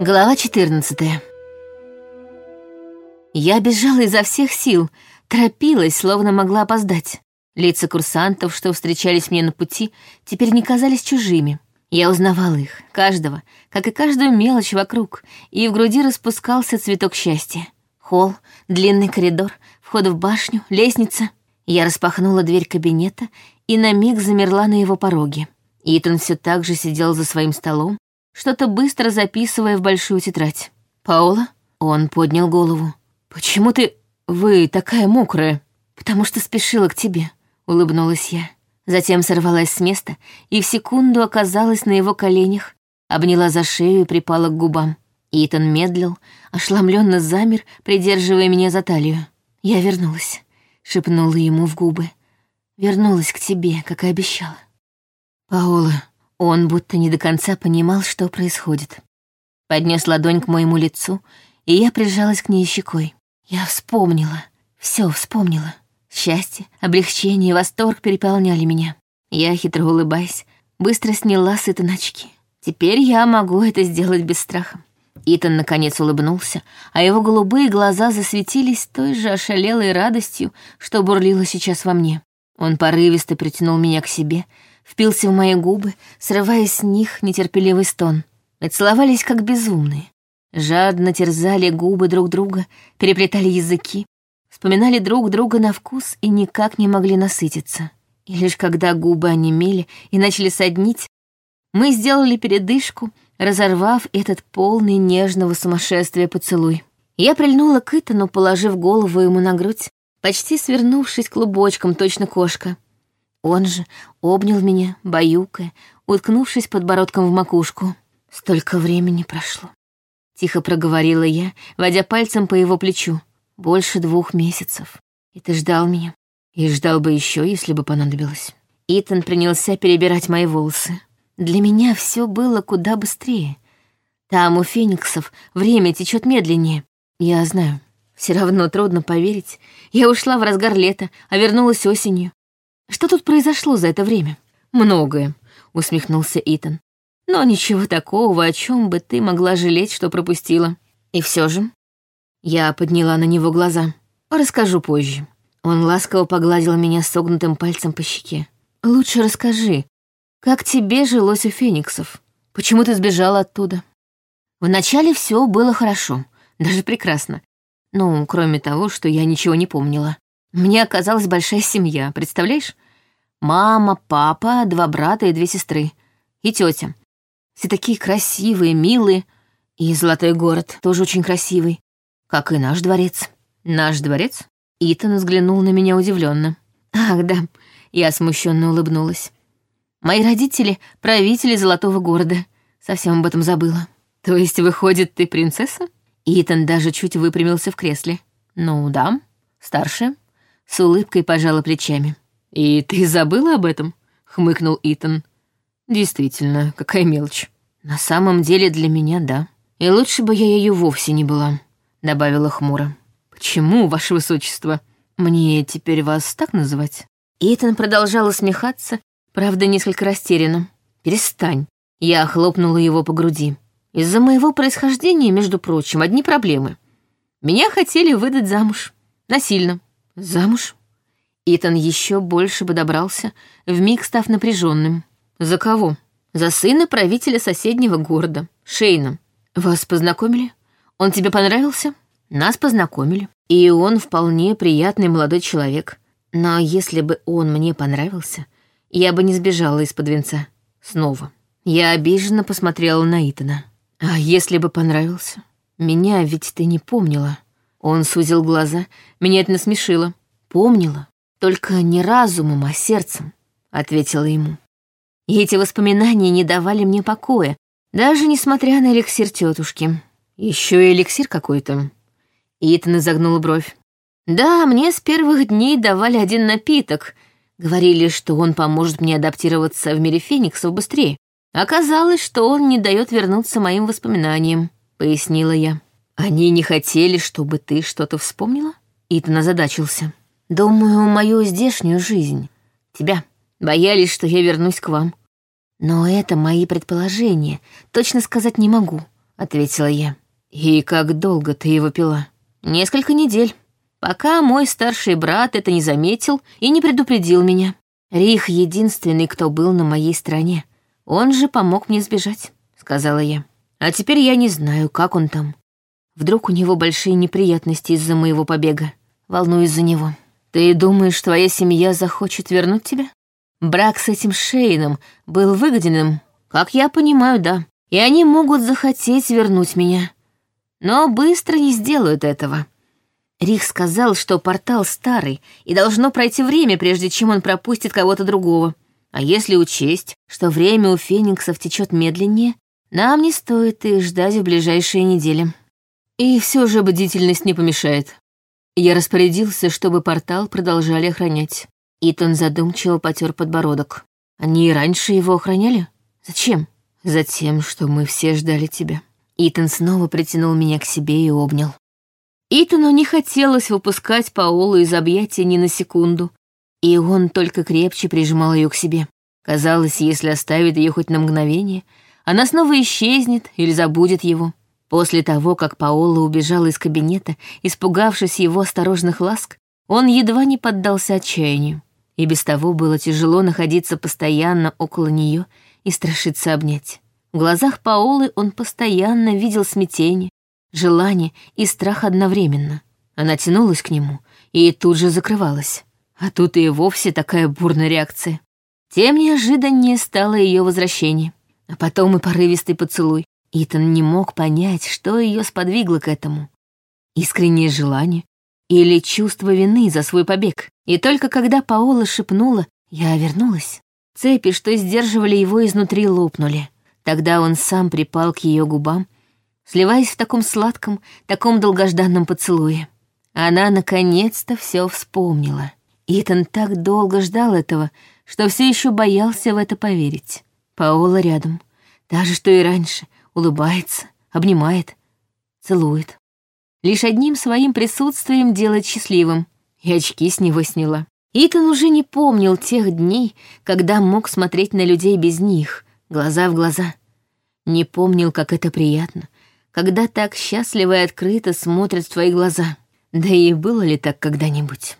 Глава 14 Я бежала изо всех сил, торопилась, словно могла опоздать. Лица курсантов, что встречались мне на пути, теперь не казались чужими. Я узнавала их, каждого, как и каждую мелочь вокруг, и в груди распускался цветок счастья. Холл, длинный коридор, вход в башню, лестница. Я распахнула дверь кабинета и на миг замерла на его пороге. Итан все так же сидел за своим столом, что-то быстро записывая в большую тетрадь. «Паула?» Он поднял голову. «Почему ты... вы такая мокрая?» «Потому что спешила к тебе», — улыбнулась я. Затем сорвалась с места и в секунду оказалась на его коленях, обняла за шею и припала к губам. Итан медлил, ошеломленно замер, придерживая меня за талию. «Я вернулась», — шепнула ему в губы. «Вернулась к тебе, как и обещала». «Паула», он будто не до конца понимал, что происходит. Поднес ладонь к моему лицу, и я прижалась к ней щекой. Я вспомнила, все вспомнила. Счастье, облегчение и восторг переполняли меня. Я, хитро улыбаясь, быстро сняла с Итана очки. Теперь я могу это сделать без страха. Итан наконец улыбнулся, а его голубые глаза засветились той же ошалелой радостью, что бурлило сейчас во мне. Он порывисто притянул меня к себе, впился в мои губы, срывая с них нетерпеливый стон. Мы целовались как безумные. Жадно терзали губы друг друга, переплетали языки, вспоминали друг друга на вкус и никак не могли насытиться. И лишь когда губы онемели и начали соднить, мы сделали передышку, разорвав этот полный нежного сумасшествия поцелуй. Я прильнула к Итану, положив голову ему на грудь, почти свернувшись клубочком, точно кошка. Он же обнял меня, баюкая, уткнувшись подбородком в макушку. Столько времени прошло. Тихо проговорила я, водя пальцем по его плечу. Больше двух месяцев. И ты ждал меня. И ждал бы еще, если бы понадобилось. Итан принялся перебирать мои волосы. Для меня все было куда быстрее. Там у фениксов время течет медленнее. Я знаю. Все равно трудно поверить. Я ушла в разгар лета, а вернулась осенью. Что тут произошло за это время? Многое, усмехнулся Итан. Но ничего такого, о чем бы ты могла жалеть, что пропустила. И все же... Я подняла на него глаза. Расскажу позже. Он ласково погладил меня согнутым пальцем по щеке. Лучше расскажи, как тебе жилось у фениксов? Почему ты сбежала оттуда? Вначале все было хорошо, даже прекрасно. Ну, кроме того, что я ничего не помнила. Мне оказалась большая семья, представляешь? Мама, папа, два брата и две сестры. И тетя. Все такие красивые, милые. И Золотой город тоже очень красивый. Как и наш дворец. Наш дворец? Итан взглянул на меня удивленно. Ах, да. Я смущенно улыбнулась. Мои родители — правители Золотого города. Совсем об этом забыла. То есть, выходит, ты принцесса? Итан даже чуть выпрямился в кресле. Ну да, старшая. С улыбкой пожала плечами. «И ты забыла об этом?» — хмыкнул Итан. «Действительно, какая мелочь. На самом деле для меня да. И лучше бы я ее вовсе не была», — добавила хмуро. «Почему, ваше высочество? Мне теперь вас так называть?» Итан продолжал усмехаться, правда, несколько растерянно. «Перестань». Я хлопнула его по груди. «Из-за моего происхождения, между прочим, одни проблемы. Меня хотели выдать замуж. Насильно». «Замуж?» Итан еще больше подобрался, вмиг став напряженным. «За кого?» «За сына правителя соседнего города, Шейна. Вас познакомили? Он тебе понравился?» «Нас познакомили. И он вполне приятный молодой человек. Но если бы он мне понравился, я бы не сбежала из-под венца. Снова. Я обиженно посмотрела на Итана. А если бы понравился? Меня ведь ты не помнила». Он сузил глаза, меня это насмешило. «Помнила, только не разумом, а сердцем», — ответила ему. И эти воспоминания не давали мне покоя, даже несмотря на эликсир тетушки. Еще и эликсир какой-то. Итан изогнул бровь. Да, мне с первых дней давали один напиток. Говорили, что он поможет мне адаптироваться в мире фениксов быстрее. Оказалось, что он не дает вернуться моим воспоминаниям, пояснила я. Они не хотели, чтобы ты что-то вспомнила? Итан озадачился. Думаю, мою здешнюю жизнь. Тебя. Боялись, что я вернусь к вам. Но это мои предположения. Точно сказать не могу. — ответила я. «И как долго ты его пила?» «Несколько недель, пока мой старший брат это не заметил и не предупредил меня. Рих — единственный, кто был на моей стороне. Он же помог мне сбежать», — сказала я. «А теперь я не знаю, как он там. Вдруг у него большие неприятности из-за моего побега. Волнуюсь за него. Ты думаешь, твоя семья захочет вернуть тебя? Брак с этим Шейном был выгодным, как я понимаю, да. И они могут захотеть вернуть меня. Но быстро не сделают этого. Рих сказал, что портал старый, и должно пройти время, прежде чем он пропустит кого-то другого. А если учесть, что время у фениксов течет медленнее, нам не стоит их ждать в ближайшие недели. И все же бдительность не помешает. Я распорядился, чтобы портал продолжали охранять. Итан задумчиво потер подбородок. Они и раньше его охраняли? Зачем? Затем, что мы все ждали тебя. Итан снова притянул меня к себе и обнял. Итану не хотелось выпускать Паолу из объятия ни на секунду, и он только крепче прижимал ее к себе. Казалось, если оставит ее хоть на мгновение, она снова исчезнет или забудет его. После того, как Паола убежала из кабинета, испугавшись его осторожных ласк, он едва не поддался отчаянию. И без того было тяжело находиться постоянно около нее и страшиться обнять. В глазах Паолы он постоянно видел смятение, желание и страх одновременно. Она тянулась к нему и тут же закрывалась. А тут и вовсе такая бурная реакция. Тем неожиданнее стало ее возвращение. А потом и порывистый поцелуй. Итан не мог понять, что ее сподвигло к этому. Искреннее желание или чувство вины за свой побег. И только когда Паола шепнула «Я вернулась», цепи, что сдерживали его изнутри, лопнули. Тогда он сам припал к ее губам, сливаясь в таком сладком, таком долгожданном поцелуе. Она наконец-то все вспомнила. Итан так долго ждал этого, что все еще боялся в это поверить. Паола рядом, так же, что и раньше, улыбается, обнимает, целует. Лишь одним своим присутствием делает счастливым. И очки с него сняла. Итан уже не помнил тех дней, когда мог смотреть на людей без них, глаза в глаза. Не помнил, как это приятно, когда так счастливо и открыто смотрят в твои глаза. Да и было ли так когда-нибудь?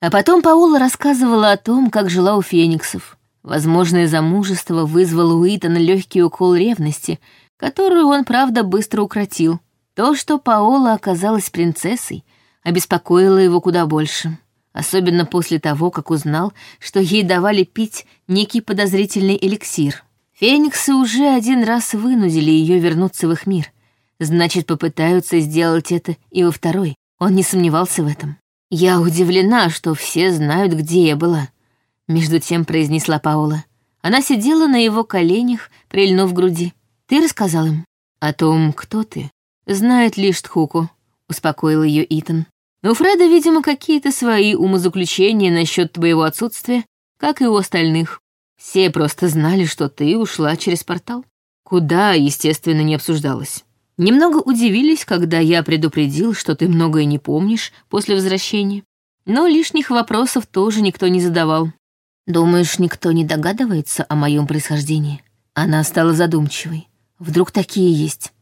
А потом Паула рассказывала о том, как жила у фениксов. Возможное замужество вызвало у Итана легкий укол ревности, которую он, правда, быстро укротил. То, что Паола оказалась принцессой, обеспокоило его куда больше. Особенно после того, как узнал, что ей давали пить некий подозрительный эликсир. Фениксы уже один раз вынудили ее вернуться в их мир. Значит, попытаются сделать это и во второй. Он не сомневался в этом. «Я удивлена, что все знают, где я была», — между тем произнесла Паула. Она сидела на его коленях, прильнув к груди. «Ты рассказал им?» «О том, кто ты?» «Знает лишь Тхуку», — успокоил ее Итан. «У Фреда, видимо, какие-то свои умозаключения насчет твоего отсутствия, как и у остальных. Все просто знали, что ты ушла через портал. Куда, естественно, не обсуждалось. Немного удивились, когда я предупредил, что ты многое не помнишь после возвращения. Но лишних вопросов тоже никто не задавал. Думаешь, никто не догадывается о моем происхождении? Она стала задумчивой. Вдруг такие есть.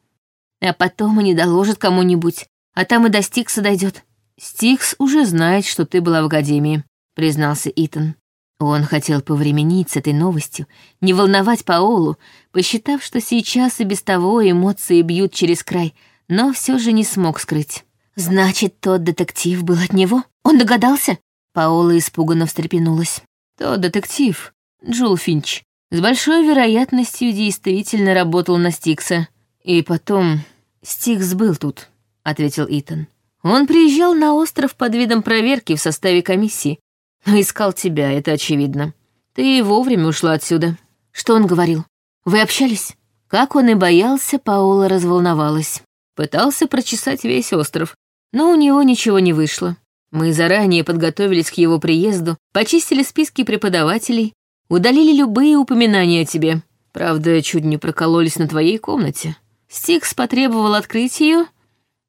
А потом они доложат кому-нибудь, а там и до Стикса дойдет. Стикс уже знает, что ты была в академии, признался Итан. Он хотел повременить с этой новостью, не волновать Паолу, посчитав, что сейчас и без того эмоции бьют через край, но все же не смог скрыть. «Значит, тот детектив был от него? Он догадался?» Паола испуганно встрепенулась. «Тот детектив, Джул Финч, с большой вероятностью действительно работал на Стикса. И потом... Стикс был тут», — ответил Итан. «Он приезжал на остров под видом проверки в составе комиссии, но искал тебя, это очевидно. Ты вовремя ушла отсюда. Что он говорил? Вы общались? Как он и боялся, Паула разволновалась. Пытался прочесать весь остров, но у него ничего не вышло. Мы заранее подготовились к его приезду, почистили списки преподавателей, удалили любые упоминания о тебе. Правда, чуть не прокололись на твоей комнате. Стикс потребовал открыть ее,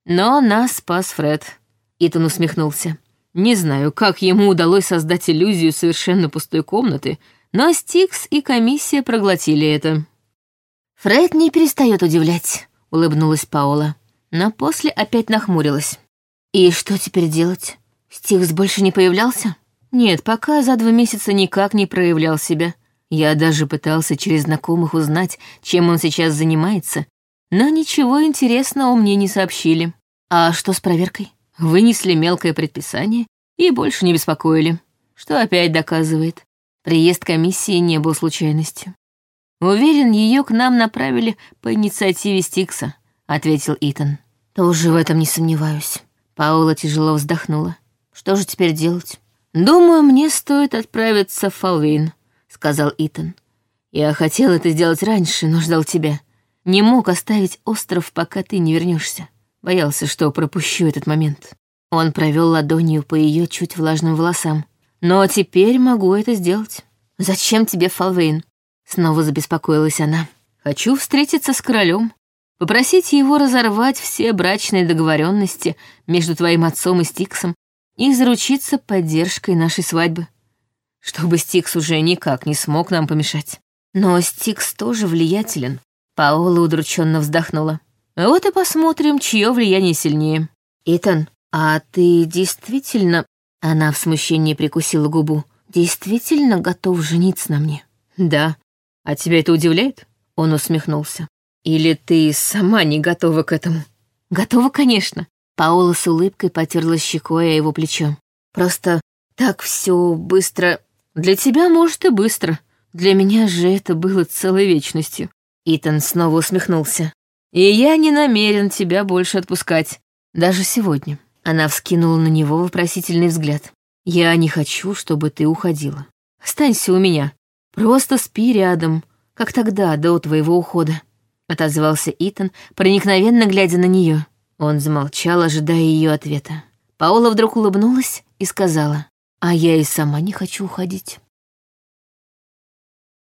но нас спас Фред. Итан усмехнулся. Не знаю, как ему удалось создать иллюзию совершенно пустой комнаты, но Стикс и комиссия проглотили это. «Фред не перестает удивлять», — улыбнулась Паула. Но после опять нахмурилась. «И что теперь делать? Стикс больше не появлялся?» «Нет, пока за два месяца никак не проявлял себя. Я даже пытался через знакомых узнать, чем он сейчас занимается, но ничего интересного мне не сообщили. А что с проверкой? Вынесли мелкое предписание и больше не беспокоили, что опять доказывает. Приезд комиссии не был случайностью. Уверен, ее к нам направили по инициативе Стикса, ответил Итан. Тоже в этом не сомневаюсь. Паула тяжело вздохнула. Что же теперь делать? Думаю, мне стоит отправиться в Фалвейн, сказал Итан. Я хотел это сделать раньше, но ждал тебя. Не мог оставить остров, пока ты не вернешься. Боялся, что пропущу этот момент. Он провел ладонью по ее чуть влажным волосам. Но теперь могу это сделать. Зачем тебе Фалвейн? Снова забеспокоилась она. Хочу встретиться с королем, попросить его разорвать все брачные договоренности между твоим отцом и Стиксом и заручиться поддержкой нашей свадьбы. Чтобы Стикс уже никак не смог нам помешать. Но Стикс тоже влиятелен. Паола удрученно вздохнула. Вот и посмотрим, чье влияние сильнее. Итан, а ты действительно... Она в смущении прикусила губу. Действительно готов жениться на мне? Да. А тебя это удивляет? Он усмехнулся. Или ты сама не готова к этому? Готова, конечно. Паула с улыбкой потерла щекой о его плечо. Просто так все быстро. Для тебя, может, и быстро. Для меня же это было целой вечностью. Итан снова усмехнулся. И я не намерен тебя больше отпускать. Даже сегодня. Она вскинула на него вопросительный взгляд. Я не хочу, чтобы ты уходила. Останься у меня. Просто спи рядом, как тогда, до твоего ухода. Отозвался Итан, проникновенно глядя на нее. Он замолчал, ожидая ее ответа. Паула вдруг улыбнулась и сказала, «А я и сама не хочу уходить».